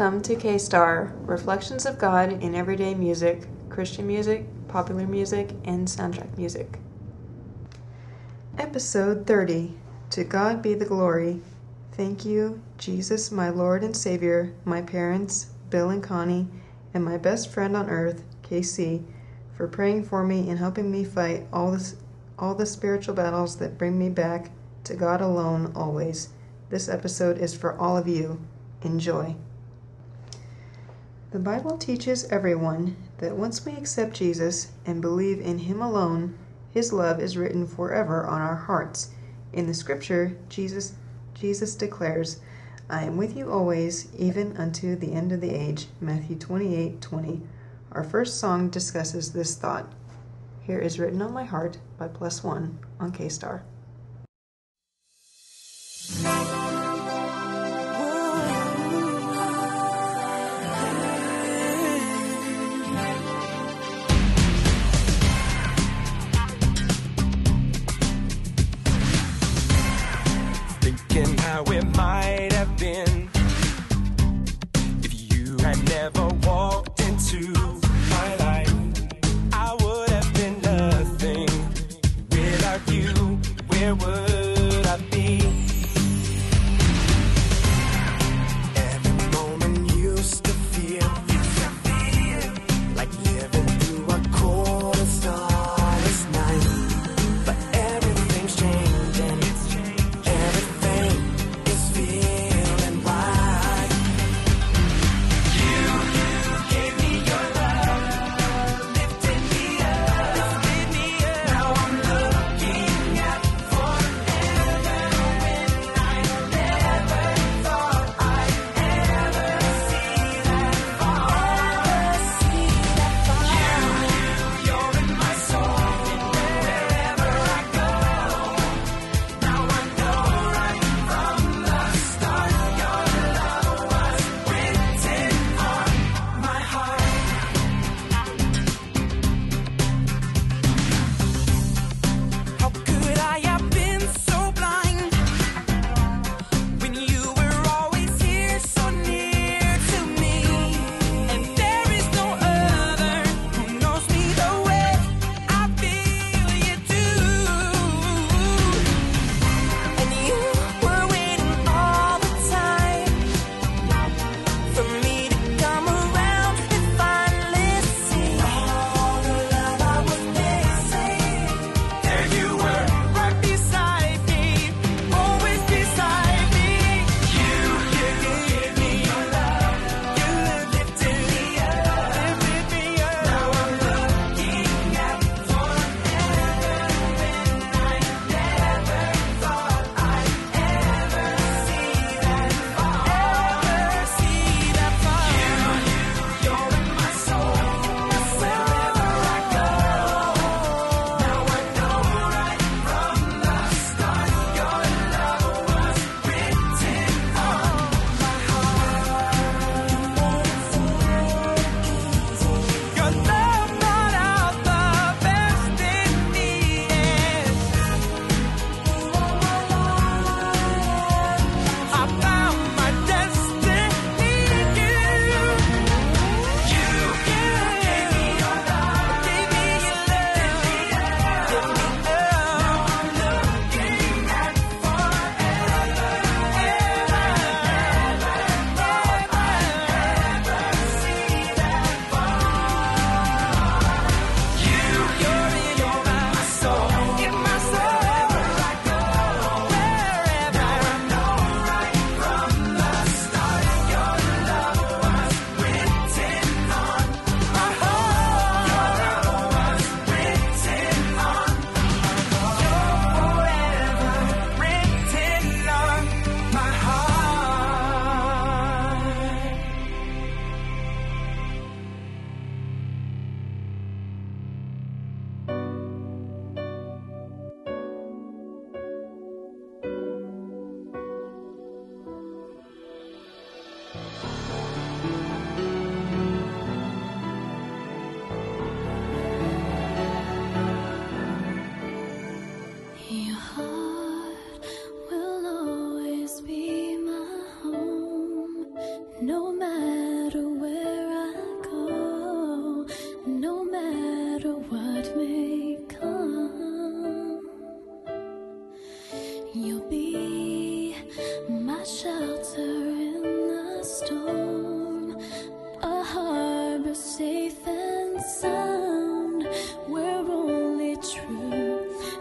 Welcome to K Star Reflections of God in Everyday Music, Christian Music, Popular Music, and Soundtrack Music. Episode 30 To God Be the Glory. Thank you, Jesus, my Lord and Savior, my parents, Bill and Connie, and my best friend on earth, KC, for praying for me and helping me fight all, this, all the spiritual battles that bring me back to God alone always. This episode is for all of you. Enjoy. The Bible teaches everyone that once we accept Jesus and believe in Him alone, His love is written forever on our hearts. In the scripture, Jesus, Jesus declares, I am with you always, even unto the end of the age. Matthew 28 20. Our first song discusses this thought. Here is Written on My Heart by Plus One on K Star. How it might have been. If you had never walked into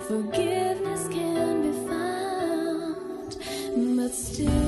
forgiveness can be found. But still,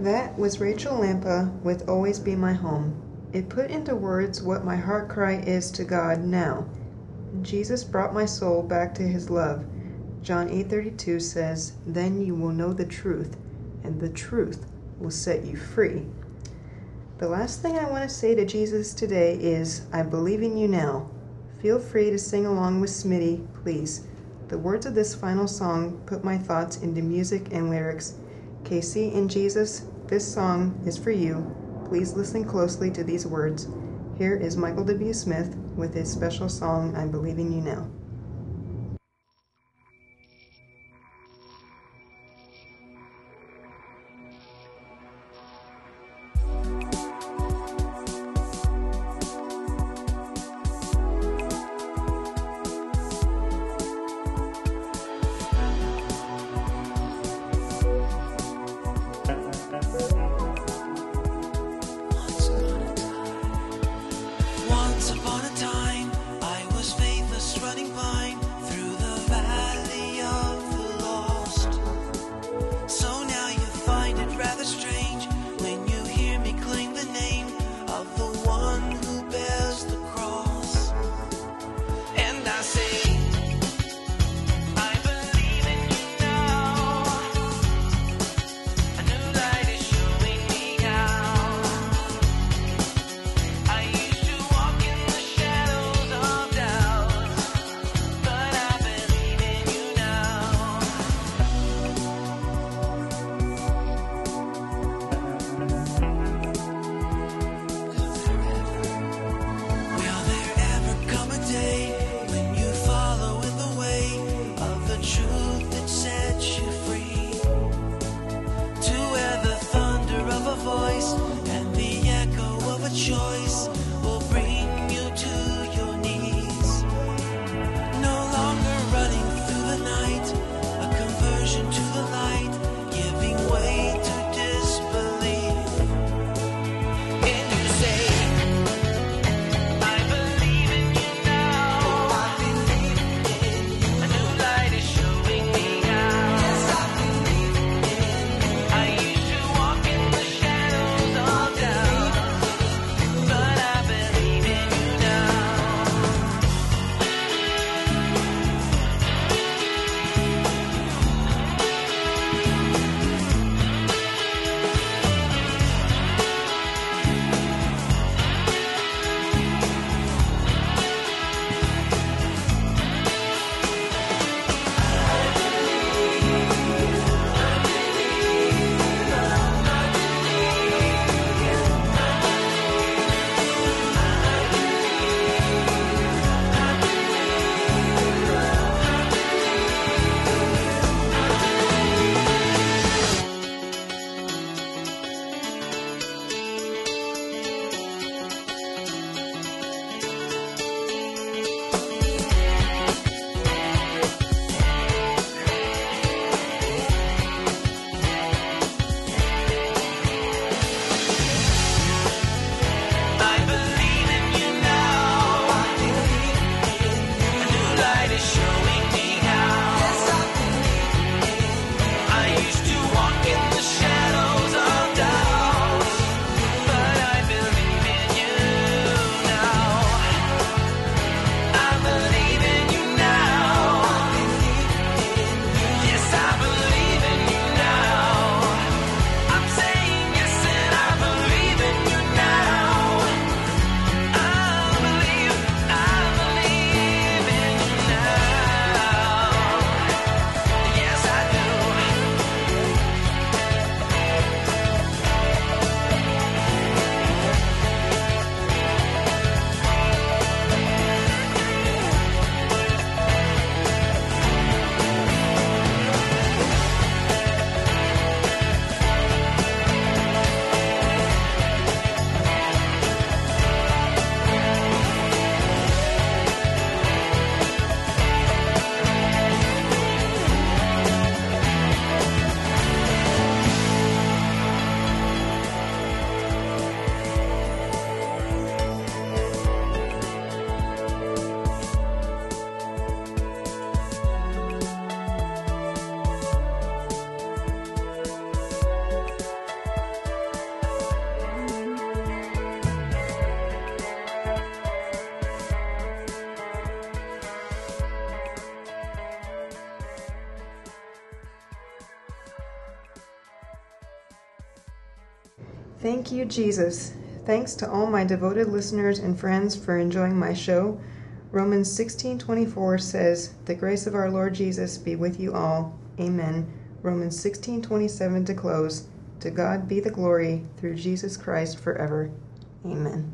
That was Rachael Lampa with Always Be My Home. It put into words what my heart cry is to God now. Jesus brought my soul back to his love. John 8:32 says, "Then you will know the truth, and the truth will set you free." The last thing I want to say to Jesus today is, I believe in you now. Feel free to sing along with Smitty, please. The words of this final song put my thoughts into music and lyrics. Casey and Jesus, this song is for you. Please listen closely to these words. Here is Michael W. Smith with his special song, I Believe in You Now. Thank you, Jesus. Thanks to all my devoted listeners and friends for enjoying my show. Romans 16:24 says, "The grace of our Lord Jesus be with you all." Amen. Romans 16:27 to close. To God be the glory through Jesus Christ forever. Amen.